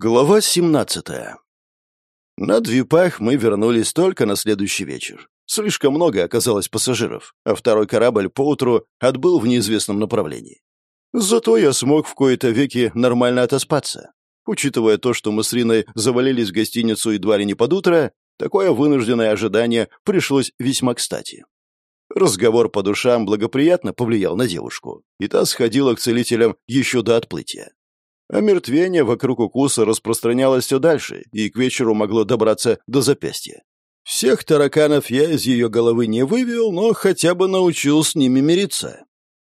Глава 17 На Двипах мы вернулись только на следующий вечер. Слишком много оказалось пассажиров, а второй корабль поутру отбыл в неизвестном направлении. Зато я смог в кои-то веки нормально отоспаться. Учитывая то, что мы с Риной завалились в гостиницу едва ли не под утро, такое вынужденное ожидание пришлось весьма кстати. Разговор по душам благоприятно повлиял на девушку, и та сходила к целителям еще до отплытия. Омертвение вокруг укуса распространялось все дальше и к вечеру могло добраться до запястья. Всех тараканов я из ее головы не вывел, но хотя бы научил с ними мириться.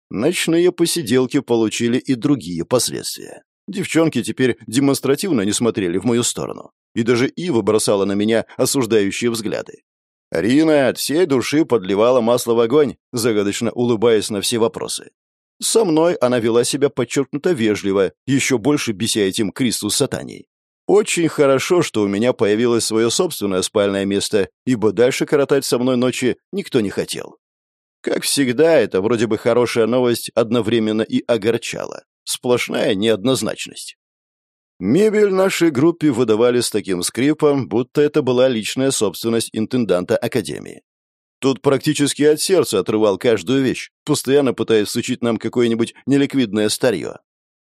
Ночные посиделки получили и другие последствия. Девчонки теперь демонстративно не смотрели в мою сторону. И даже Ива бросала на меня осуждающие взгляды. Рина от всей души подливала масло в огонь, загадочно улыбаясь на все вопросы. Со мной она вела себя подчеркнуто вежливо, еще больше беся этим Кристу сатаней. Очень хорошо, что у меня появилось свое собственное спальное место, ибо дальше коротать со мной ночи никто не хотел. Как всегда, это вроде бы хорошая новость одновременно и огорчала. Сплошная неоднозначность. Мебель нашей группе выдавали с таким скрипом, будто это была личная собственность интенданта Академии. Тут практически от сердца отрывал каждую вещь, постоянно пытаясь сучить нам какое-нибудь неликвидное старье.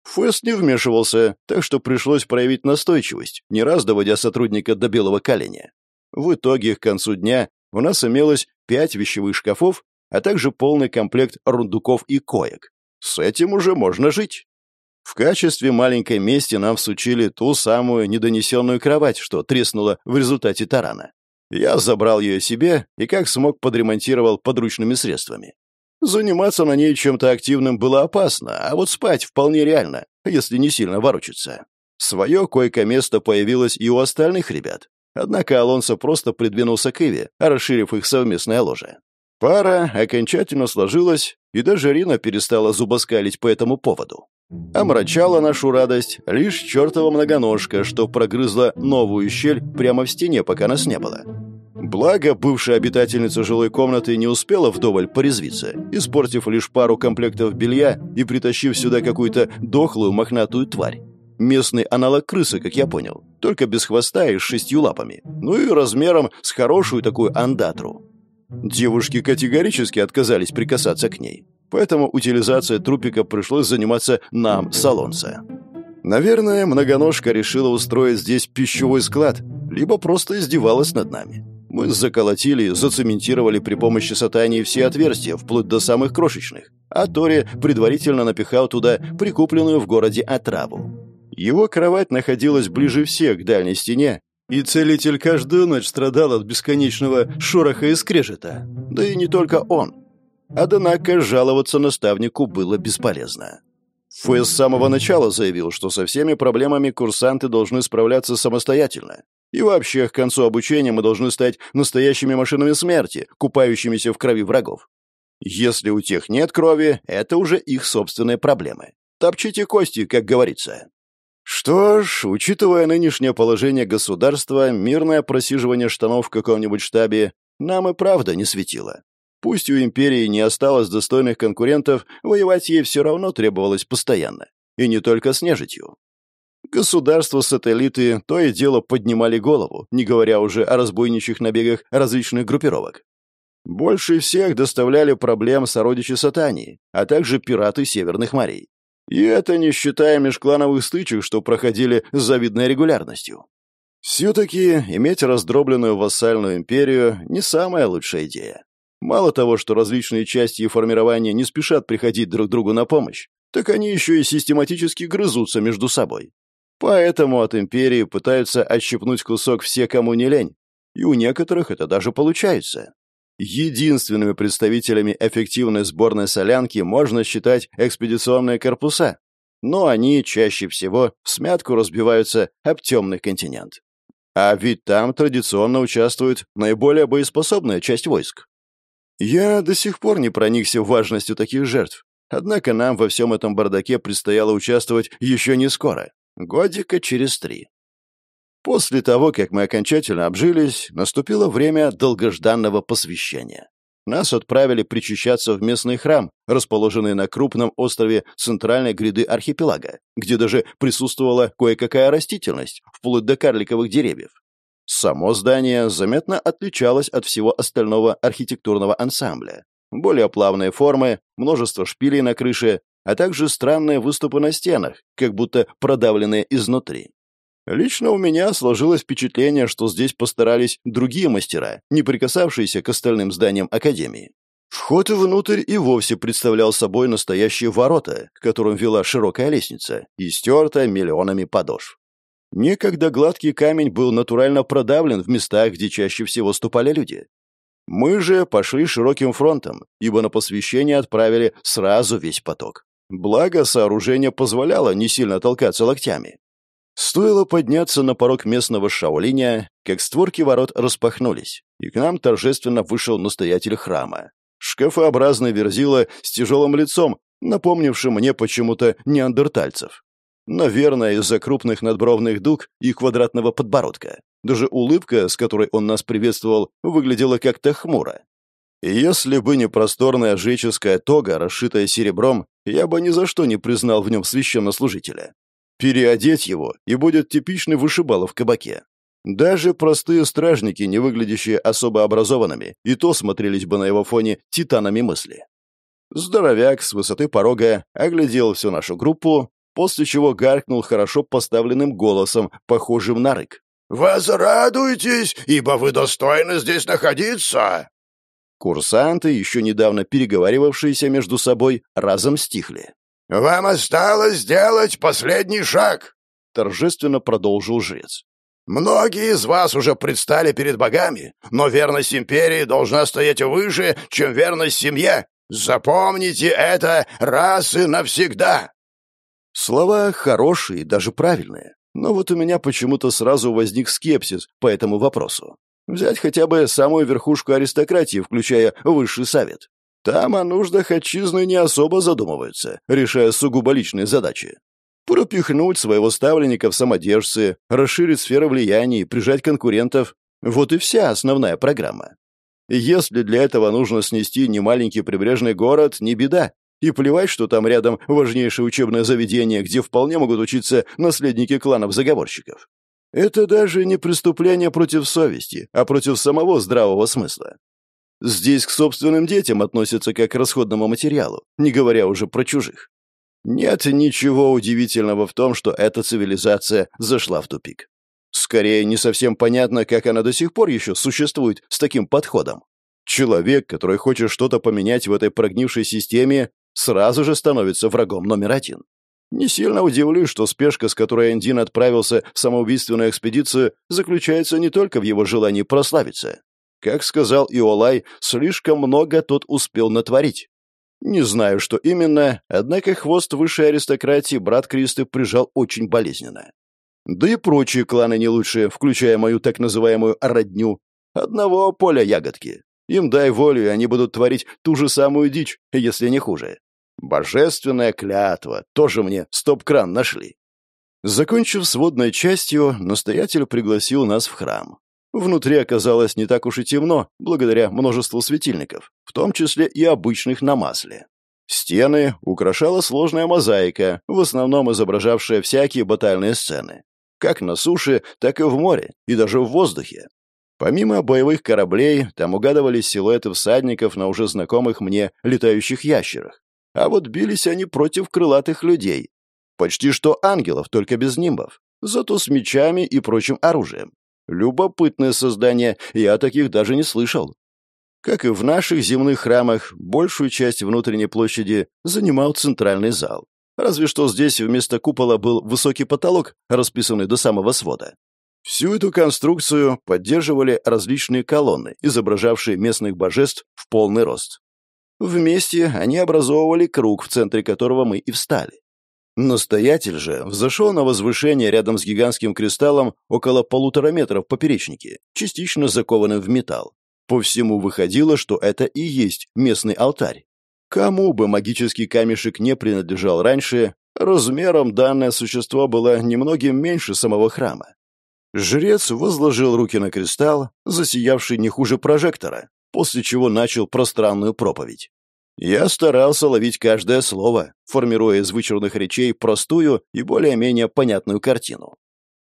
Фэст не вмешивался, так что пришлось проявить настойчивость, не раз доводя сотрудника до белого коленя. В итоге, к концу дня у нас имелось пять вещевых шкафов, а также полный комплект рундуков и коек. С этим уже можно жить. В качестве маленькой мести нам всучили ту самую недонесенную кровать, что треснула в результате тарана. Я забрал ее себе и как смог подремонтировал подручными средствами. Заниматься на ней чем-то активным было опасно, а вот спать вполне реально, если не сильно ворочаться. Свое койко-место появилось и у остальных ребят. Однако Алонсо просто придвинулся к Иве, расширив их совместное ложе. Пара окончательно сложилась, и даже Рина перестала зубоскалить по этому поводу. Омрачала нашу радость лишь чертова многоножка, что прогрызла новую щель прямо в стене, пока нас не было. Благо, бывшая обитательница жилой комнаты не успела вдоволь порезвиться, испортив лишь пару комплектов белья и притащив сюда какую-то дохлую мохнатую тварь. Местный аналог крысы, как я понял, только без хвоста и с шестью лапами, ну и размером с хорошую такую андатру. Девушки категорически отказались прикасаться к ней. Поэтому утилизацией трупика пришлось заниматься нам с Алонсо. Наверное, многоножка решила устроить здесь пищевой склад, либо просто издевалась над нами. Мы заколотили зацементировали при помощи сатании все отверстия, вплоть до самых крошечных, а Тори предварительно напихал туда прикупленную в городе отраву. Его кровать находилась ближе всех к дальней стене, и целитель каждую ночь страдал от бесконечного шороха и скрежета. Да и не только он. Однако жаловаться наставнику было бесполезно. Фэ с самого начала заявил, что со всеми проблемами курсанты должны справляться самостоятельно. И вообще, к концу обучения мы должны стать настоящими машинами смерти, купающимися в крови врагов. Если у тех нет крови, это уже их собственные проблемы. Топчите кости, как говорится. Что ж, учитывая нынешнее положение государства, мирное просиживание штанов в каком-нибудь штабе нам и правда не светило. Пусть у империи не осталось достойных конкурентов, воевать ей все равно требовалось постоянно. И не только с нежитью. Государства-сателлиты то и дело поднимали голову, не говоря уже о разбойничьих набегах различных группировок. Больше всех доставляли проблем сородичи Сатании, а также пираты Северных морей. И это не считая межклановых стычек, что проходили с завидной регулярностью. Все-таки иметь раздробленную вассальную империю не самая лучшая идея. Мало того, что различные части и формирования не спешат приходить друг другу на помощь, так они еще и систематически грызутся между собой. Поэтому от империи пытаются отщипнуть кусок все, кому не лень. И у некоторых это даже получается. Единственными представителями эффективной сборной солянки можно считать экспедиционные корпуса, но они чаще всего в смятку разбиваются об темный континент. А ведь там традиционно участвует наиболее боеспособная часть войск. Я до сих пор не проникся важностью таких жертв. Однако нам во всем этом бардаке предстояло участвовать еще не скоро. Годика через три. После того, как мы окончательно обжились, наступило время долгожданного посвящения. нас отправили причащаться в местный храм, расположенный на крупном острове центральной гряды архипелага, где даже присутствовала кое-какая растительность, вплоть до карликовых деревьев. Само здание заметно отличалось от всего остального архитектурного ансамбля. Более плавные формы, множество шпилей на крыше, а также странные выступы на стенах, как будто продавленные изнутри. Лично у меня сложилось впечатление, что здесь постарались другие мастера, не прикасавшиеся к остальным зданиям Академии. Вход внутрь и вовсе представлял собой настоящие ворота, к которым вела широкая лестница, и стерта миллионами подошв. Некогда гладкий камень был натурально продавлен в местах, где чаще всего ступали люди. Мы же пошли широким фронтом, ибо на посвящение отправили сразу весь поток. Благо, сооружение позволяло не сильно толкаться локтями. Стоило подняться на порог местного шаолиня, как створки ворот распахнулись, и к нам торжественно вышел настоятель храма. Шкафообразный верзила с тяжелым лицом, напомнившим мне почему-то неандертальцев. Наверное, из-за крупных надбровных дуг и квадратного подбородка. Даже улыбка, с которой он нас приветствовал, выглядела как-то хмуро. Если бы не просторная жреческая тога, расшитая серебром, я бы ни за что не признал в нем священнослужителя. Переодеть его, и будет типичный вышибало в кабаке. Даже простые стражники, не выглядящие особо образованными, и то смотрелись бы на его фоне титанами мысли. Здоровяк с высоты порога оглядел всю нашу группу, после чего гаркнул хорошо поставленным голосом, похожим на рык. «Возрадуйтесь, ибо вы достойны здесь находиться!» Курсанты, еще недавно переговаривавшиеся между собой, разом стихли. «Вам осталось сделать последний шаг», — торжественно продолжил жрец. «Многие из вас уже предстали перед богами, но верность империи должна стоять выше, чем верность семье. Запомните это раз и навсегда!» Слова хорошие, даже правильные, но вот у меня почему-то сразу возник скепсис по этому вопросу. Взять хотя бы самую верхушку аристократии, включая высший совет. Там о нуждах отчизны не особо задумываются, решая сугубо личные задачи. Пропихнуть своего ставленника в самодержцы, расширить сферу влияния и прижать конкурентов – вот и вся основная программа. Если для этого нужно снести немаленький прибрежный город, не беда. И плевать, что там рядом важнейшее учебное заведение, где вполне могут учиться наследники кланов заговорщиков. Это даже не преступление против совести, а против самого здравого смысла. Здесь к собственным детям относятся как к расходному материалу, не говоря уже про чужих. Нет ничего удивительного в том, что эта цивилизация зашла в тупик. Скорее, не совсем понятно, как она до сих пор еще существует с таким подходом. Человек, который хочет что-то поменять в этой прогнившей системе, сразу же становится врагом номер один. Не сильно удивлюсь, что спешка, с которой Эндин отправился в самоубийственную экспедицию, заключается не только в его желании прославиться. Как сказал Иолай, слишком много тот успел натворить. Не знаю, что именно, однако хвост высшей аристократии брат Кристы прижал очень болезненно. Да и прочие кланы не лучшие, включая мою так называемую «родню». Одного поля ягодки. Им дай волю, и они будут творить ту же самую дичь, если не хуже. Божественная клятва, тоже мне стоп-кран нашли. Закончив сводной частью, настоятель пригласил нас в храм. Внутри оказалось не так уж и темно, благодаря множеству светильников, в том числе и обычных на масле. Стены украшала сложная мозаика, в основном изображавшая всякие батальные сцены. Как на суше, так и в море, и даже в воздухе. Помимо боевых кораблей, там угадывались силуэты всадников на уже знакомых мне летающих ящерах. А вот бились они против крылатых людей. Почти что ангелов, только без нимбов. Зато с мечами и прочим оружием. Любопытное создание, я таких даже не слышал. Как и в наших земных храмах, большую часть внутренней площади занимал центральный зал. Разве что здесь вместо купола был высокий потолок, расписанный до самого свода. Всю эту конструкцию поддерживали различные колонны, изображавшие местных божеств в полный рост. Вместе они образовывали круг, в центре которого мы и встали. Настоятель же взошел на возвышение рядом с гигантским кристаллом около полутора метров поперечнике, частично закованным в металл. По всему выходило, что это и есть местный алтарь. Кому бы магический камешек не принадлежал раньше, размером данное существо было немногим меньше самого храма. Жрец возложил руки на кристалл, засиявший не хуже прожектора, после чего начал пространную проповедь. Я старался ловить каждое слово, формируя из вычурных речей простую и более-менее понятную картину.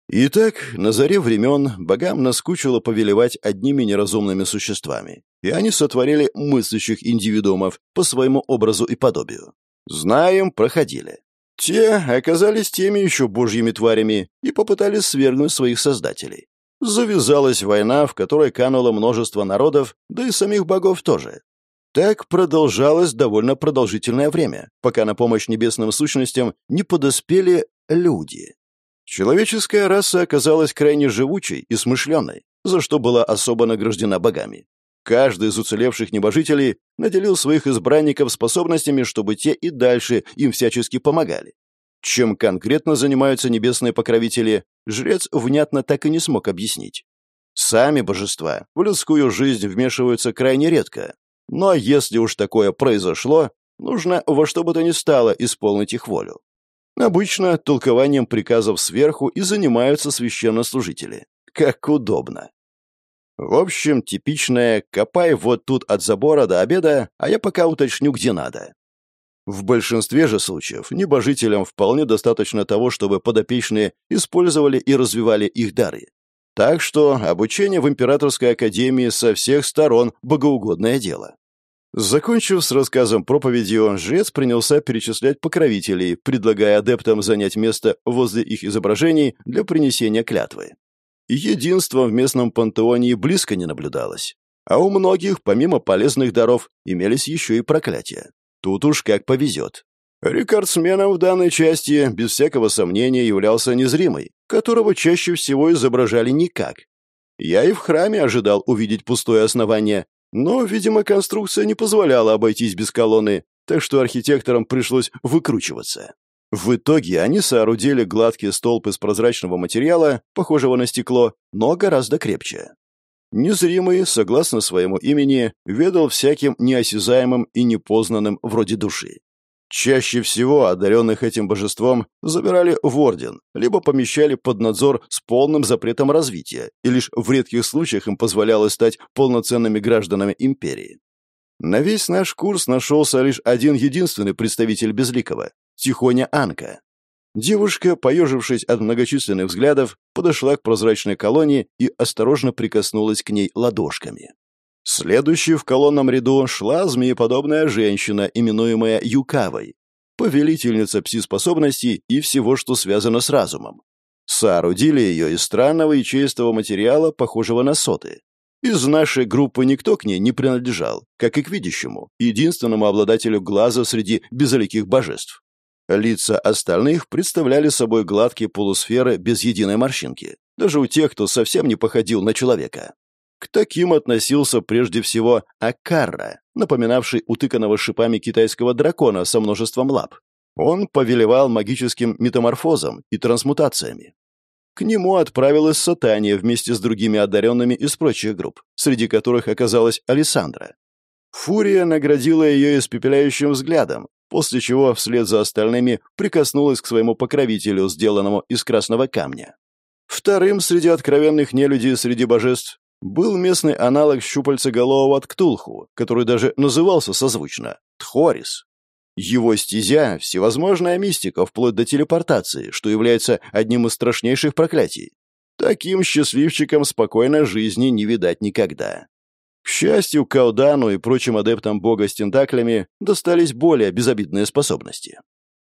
Итак, на заре времен богам наскучило повелевать одними неразумными существами, и они сотворили мыслящих индивидуумов по своему образу и подобию. Знаем, проходили. Те оказались теми еще божьими тварями и попытались свергнуть своих создателей. Завязалась война, в которой кануло множество народов, да и самих богов тоже. Так продолжалось довольно продолжительное время, пока на помощь небесным сущностям не подоспели люди. Человеческая раса оказалась крайне живучей и смышленной, за что была особо награждена богами. Каждый из уцелевших небожителей наделил своих избранников способностями, чтобы те и дальше им всячески помогали. Чем конкретно занимаются небесные покровители, жрец внятно так и не смог объяснить. Сами божества в людскую жизнь вмешиваются крайне редко. Но если уж такое произошло, нужно во что бы то ни стало исполнить их волю. Обычно толкованием приказов сверху и занимаются священнослужители. Как удобно. В общем, типичное «копай вот тут от забора до обеда, а я пока уточню, где надо». В большинстве же случаев небожителям вполне достаточно того, чтобы подопечные использовали и развивали их дары. Так что обучение в Императорской Академии со всех сторон богоугодное дело. Закончив с рассказом проповедью, жрец принялся перечислять покровителей, предлагая адептам занять место возле их изображений для принесения клятвы. Единства в местном пантеоне близко не наблюдалось. А у многих, помимо полезных даров, имелись еще и проклятия. Тут уж как повезет. Рекордсменом в данной части, без всякого сомнения, являлся незримый, которого чаще всего изображали никак. Я и в храме ожидал увидеть пустое основание, но, видимо, конструкция не позволяла обойтись без колонны, так что архитекторам пришлось выкручиваться. В итоге они соорудили гладкий столб из прозрачного материала, похожего на стекло, но гораздо крепче. Незримый, согласно своему имени, ведал всяким неосязаемым и непознанным вроде души. Чаще всего одаренных этим божеством забирали в орден, либо помещали под надзор с полным запретом развития, и лишь в редких случаях им позволялось стать полноценными гражданами империи. На весь наш курс нашелся лишь один единственный представитель Безликого Тихоня Анка. Девушка, поежившись от многочисленных взглядов, подошла к прозрачной колонии и осторожно прикоснулась к ней ладошками. Следующей в колонном ряду шла змееподобная женщина, именуемая Юкавой, повелительница пси-способностей и всего, что связано с разумом. Соорудили ее из странного и чистого материала, похожего на соты. Из нашей группы никто к ней не принадлежал, как и к видящему, единственному обладателю глаза среди безликих божеств. Лица остальных представляли собой гладкие полусферы без единой морщинки, даже у тех, кто совсем не походил на человека. К таким относился прежде всего Акарра, напоминавший утыканного шипами китайского дракона со множеством лап. Он повелевал магическим метаморфозом и трансмутациями. К нему отправилась Сатания вместе с другими одаренными из прочих групп, среди которых оказалась Александра. Фурия наградила ее испепеляющим взглядом, после чего вслед за остальными прикоснулась к своему покровителю, сделанному из красного камня. Вторым среди откровенных нелюдей среди божеств был местный аналог щупальцеголового Ктулху, который даже назывался созвучно — Тхорис. Его стезя — всевозможная мистика, вплоть до телепортации, что является одним из страшнейших проклятий. Таким счастливчикам спокойной жизни не видать никогда. К счастью, Каудану и прочим адептам бога с тентаклями достались более безобидные способности.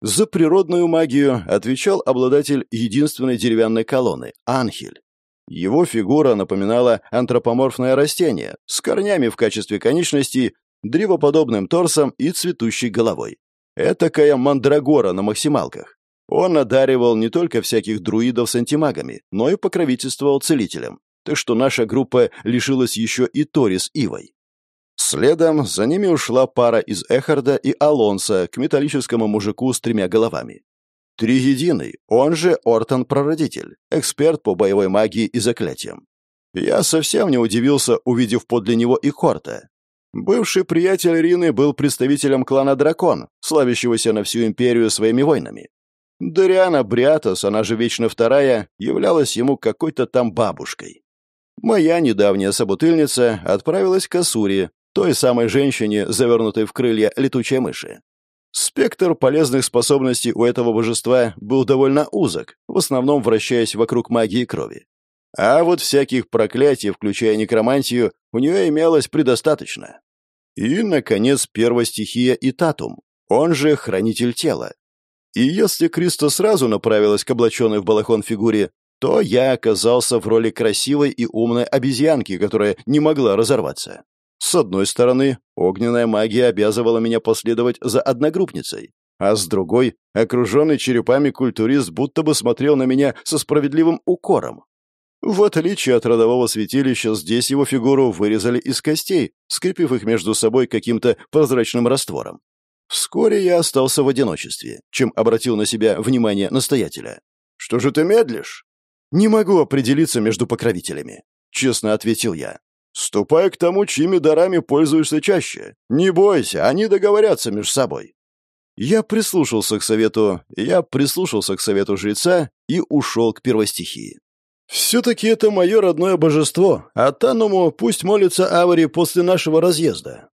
За природную магию отвечал обладатель единственной деревянной колонны — Анхель. Его фигура напоминала антропоморфное растение с корнями в качестве конечностей, древоподобным торсом и цветущей головой. Этакая мандрагора на максималках. Он одаривал не только всяких друидов с антимагами, но и покровительствовал целителям так что наша группа лишилась еще и Тори с Ивой. Следом за ними ушла пара из Эхарда и Алонса к металлическому мужику с тремя головами. Триединый, он же Ортон-прародитель, эксперт по боевой магии и заклятиям. Я совсем не удивился, увидев подле него и Хорта. Бывший приятель Рины был представителем клана Дракон, славящегося на всю империю своими войнами. Дариана Бриатос, она же Вечно Вторая, являлась ему какой-то там бабушкой. Моя недавняя собутыльница отправилась к Асури, той самой женщине, завернутой в крылья летучей мыши. Спектр полезных способностей у этого божества был довольно узок, в основном вращаясь вокруг магии крови. А вот всяких проклятий, включая некромантию, у нее имелось предостаточно. И, наконец, первая стихия и татум, он же хранитель тела. И если Криста сразу направилась к облаченной в балахон фигуре, то я оказался в роли красивой и умной обезьянки, которая не могла разорваться. С одной стороны, огненная магия обязывала меня последовать за одногруппницей, а с другой, окруженный черепами культурист будто бы смотрел на меня со справедливым укором. В отличие от родового святилища, здесь его фигуру вырезали из костей, скрепив их между собой каким-то прозрачным раствором. Вскоре я остался в одиночестве, чем обратил на себя внимание настоятеля. «Что же ты медлишь?» «Не могу определиться между покровителями», — честно ответил я. Ступай к тому, чьими дарами пользуешься чаще. Не бойся, они договорятся между собой. Я прислушался к совету, я прислушался к совету жреца и ушел к первостихии. Все-таки это мое родное божество, а Тануму пусть молится Авари после нашего разъезда.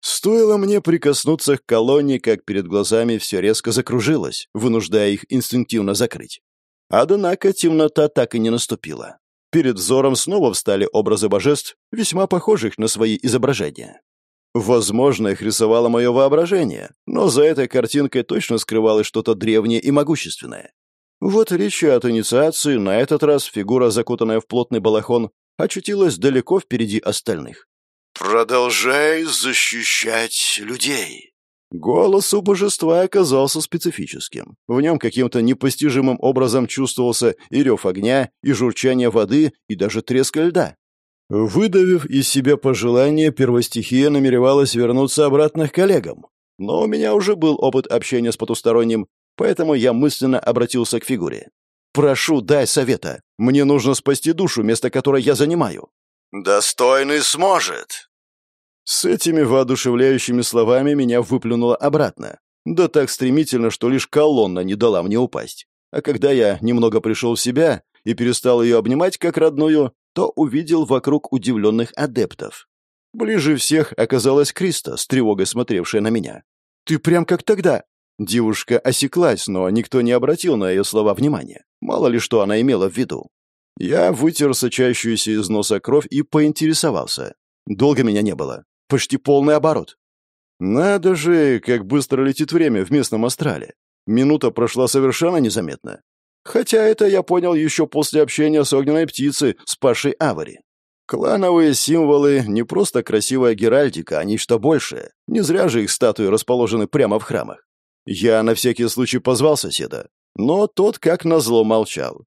Стоило мне прикоснуться к колонне, как перед глазами все резко закружилось, вынуждая их инстинктивно закрыть. Однако темнота так и не наступила. Перед взором снова встали образы божеств, весьма похожих на свои изображения. Возможно, их рисовало мое воображение, но за этой картинкой точно скрывалось что-то древнее и могущественное. В отличие от инициации, на этот раз фигура, закутанная в плотный балахон, очутилась далеко впереди остальных. «Продолжай защищать людей», Голос у божества оказался специфическим. В нем каким-то непостижимым образом чувствовался и рев огня, и журчание воды, и даже треск льда. Выдавив из себя пожелание, первостихия намеревалась вернуться обратно к коллегам. Но у меня уже был опыт общения с потусторонним, поэтому я мысленно обратился к фигуре. «Прошу, дай совета. Мне нужно спасти душу, место которой я занимаю». «Достойный сможет», с этими воодушевляющими словами меня выплюнуло обратно. Да так стремительно, что лишь колонна не дала мне упасть. А когда я немного пришел в себя и перестал ее обнимать как родную, то увидел вокруг удивленных адептов. Ближе всех оказалась Криста, с тревогой смотревшая на меня. «Ты прям как тогда!» Девушка осеклась, но никто не обратил на ее слова внимания. Мало ли что она имела в виду. Я вытер сочащуюся из носа кровь и поинтересовался. Долго меня не было. Почти полный оборот. Надо же, как быстро летит время в местном астрале. Минута прошла совершенно незаметно. Хотя это я понял еще после общения с огненной птицей, спасшей Авари. Клановые символы — не просто красивая геральдика, а нечто большее. Не зря же их статуи расположены прямо в храмах. Я на всякий случай позвал соседа, но тот, как назло, молчал.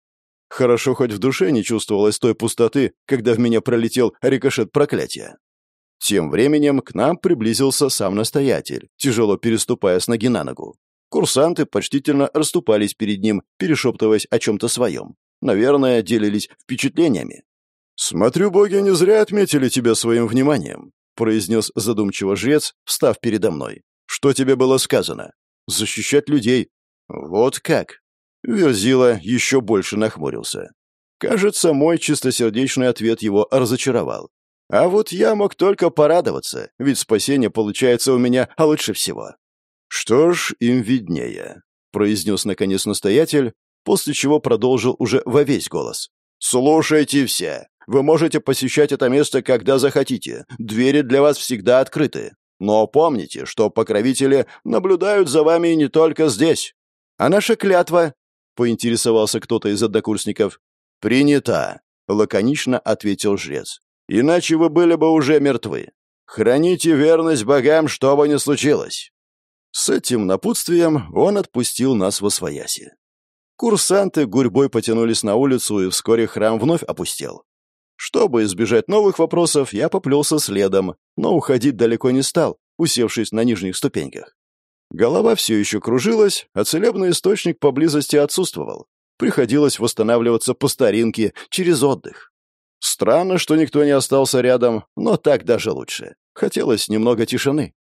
Хорошо, хоть в душе не чувствовалось той пустоты, когда в меня пролетел рикошет проклятия. Тем временем к нам приблизился сам настоятель, тяжело переступая с ноги на ногу. Курсанты почтительно расступались перед ним, перешептываясь о чем-то своем. Наверное, делились впечатлениями. «Смотрю, боги не зря отметили тебя своим вниманием», произнес задумчиво жрец, встав передо мной. «Что тебе было сказано? Защищать людей». «Вот как?» Верзила еще больше нахмурился. Кажется, мой чистосердечный ответ его разочаровал. А вот я мог только порадоваться, ведь спасение получается у меня лучше всего. «Что ж, им виднее», — произнес наконец настоятель, после чего продолжил уже во весь голос. «Слушайте все. Вы можете посещать это место, когда захотите. Двери для вас всегда открыты. Но помните, что покровители наблюдают за вами не только здесь. А наша клятва, — поинтересовался кто-то из однокурсников. «Принята», — лаконично ответил жрец. Иначе вы были бы уже мертвы. Храните верность богам, что бы ни случилось». С этим напутствием он отпустил нас во свояси. Курсанты гурьбой потянулись на улицу, и вскоре храм вновь опустел. Чтобы избежать новых вопросов, я поплелся следом, но уходить далеко не стал, усевшись на нижних ступеньках. Голова все еще кружилась, а целебный источник поблизости отсутствовал. Приходилось восстанавливаться по старинке, через отдых. Странно, что никто не остался рядом, но так даже лучше. Хотелось немного тишины.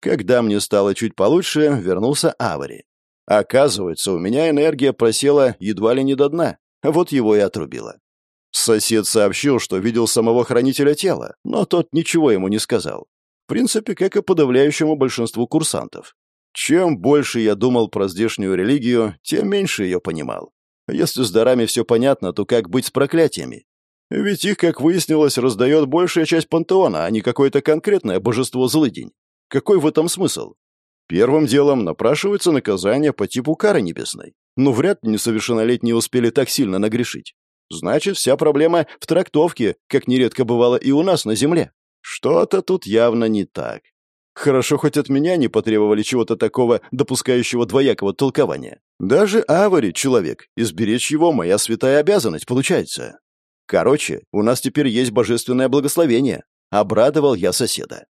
Когда мне стало чуть получше, вернулся Авари. Оказывается, у меня энергия просела едва ли не до дна, вот его и отрубило. Сосед сообщил, что видел самого хранителя тела, но тот ничего ему не сказал. В принципе, как и подавляющему большинству курсантов. Чем больше я думал про здешнюю религию, тем меньше ее понимал. Если с дарами все понятно, то как быть с проклятиями? Ведь их, как выяснилось, раздает большая часть пантеона, а не какое-то конкретное божество-злыдень. Какой в этом смысл? Первым делом напрашивается наказание по типу кары небесной. Но вряд ли несовершеннолетние успели так сильно нагрешить. Значит, вся проблема в трактовке, как нередко бывало и у нас на Земле. Что-то тут явно не так. Хорошо, хоть от меня не потребовали чего-то такого, допускающего двоякого толкования. Даже Авари, человек, изберечь его моя святая обязанность, получается. Короче, у нас теперь есть божественное благословение. Обрадовал я соседа.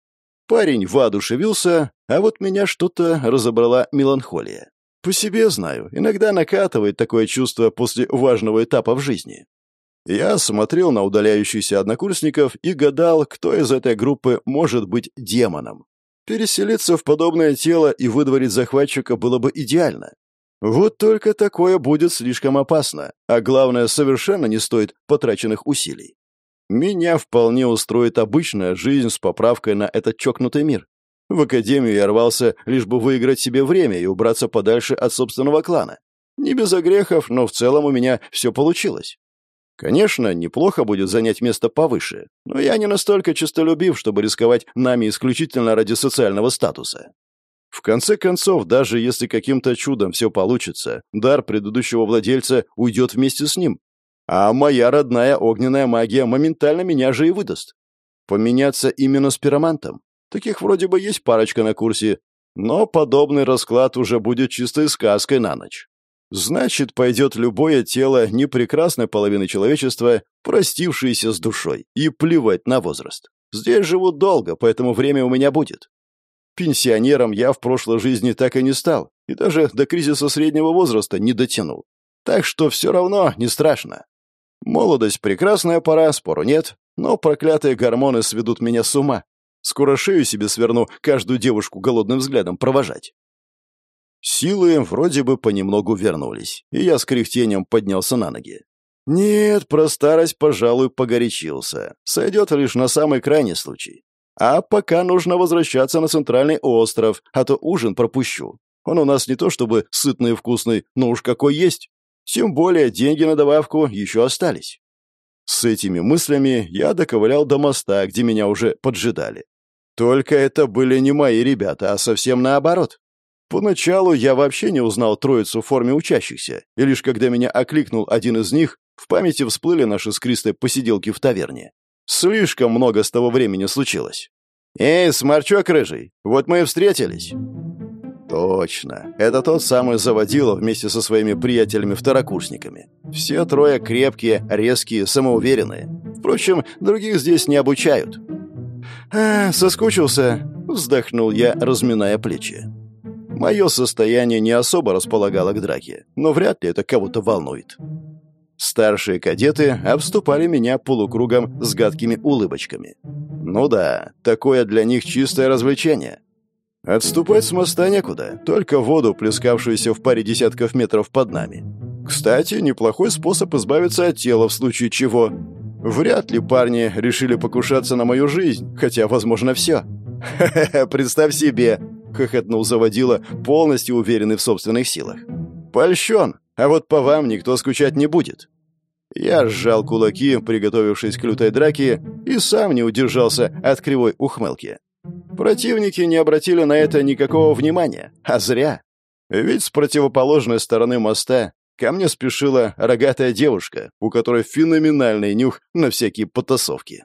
Парень воодушевился, а вот меня что-то разобрала меланхолия. По себе знаю, иногда накатывает такое чувство после важного этапа в жизни. Я смотрел на удаляющихся однокурсников и гадал, кто из этой группы может быть демоном. Переселиться в подобное тело и выдворить захватчика было бы идеально. Вот только такое будет слишком опасно, а главное, совершенно не стоит потраченных усилий. Меня вполне устроит обычная жизнь с поправкой на этот чокнутый мир. В академию я рвался, лишь бы выиграть себе время и убраться подальше от собственного клана. Не без огрехов, но в целом у меня все получилось. Конечно, неплохо будет занять место повыше, но я не настолько честолюбив, чтобы рисковать нами исключительно ради социального статуса. В конце концов, даже если каким-то чудом все получится, дар предыдущего владельца уйдет вместе с ним, а моя родная огненная магия моментально меня же и выдаст. Поменяться именно с пиромантом. Таких вроде бы есть парочка на курсе, но подобный расклад уже будет чистой сказкой на ночь. Значит, пойдет любое тело непрекрасной половины человечества, простившееся с душой, и плевать на возраст. Здесь живут долго, поэтому время у меня будет. Пенсионером я в прошлой жизни так и не стал, и даже до кризиса среднего возраста не дотянул. Так что все равно не страшно. Молодость — прекрасная пора, спору нет, но проклятые гормоны сведут меня с ума. Скоро шею себе сверну каждую девушку голодным взглядом провожать. Силы вроде бы понемногу вернулись, и я с кряхтением поднялся на ноги. Нет, про старость, пожалуй, погорячился. Сойдет лишь на самый крайний случай. А пока нужно возвращаться на центральный остров, а то ужин пропущу. Он у нас не то чтобы сытный и вкусный, но уж какой есть. Тем более деньги на добавку еще остались. С этими мыслями я доковылял до моста, где меня уже поджидали. Только это были не мои ребята, а совсем наоборот. Поначалу я вообще не узнал троицу в форме учащихся, и лишь когда меня окликнул один из них, в памяти всплыли наши с посиделки в таверне. Слишком много с того времени случилось. «Эй, сморчок рыжий, вот мы и встретились». Точно. Это тот самый заводила вместе со своими приятелями-второкурсниками. Все трое крепкие, резкие, самоуверенные. Впрочем, других здесь не обучают. «А, соскучился», — вздохнул я, разминая плечи. Мое состояние не особо располагало к драке, но вряд ли это кого-то волнует. Старшие кадеты обступали меня полукругом с гадкими улыбочками. Ну да, такое для них чистое развлечение. Отступать с моста некуда, только воду, плескавшуюся в паре десятков метров под нами. Кстати, неплохой способ избавиться от тела в случае чего. Вряд ли парни решили покушаться на мою жизнь, хотя, возможно, все. «Ха-ха-ха, представь себе!» — хохотнул заводила, полностью уверенный в собственных силах. «Польщен, а вот по вам никто скучать не будет». Я сжал кулаки, приготовившись к лютой драке, и сам не удержался от кривой ухмылки. Противники не обратили на это никакого внимания, а зря. Ведь с противоположной стороны моста ко мне спешила рогатая девушка, у которой феноменальный нюх на всякие потасовки.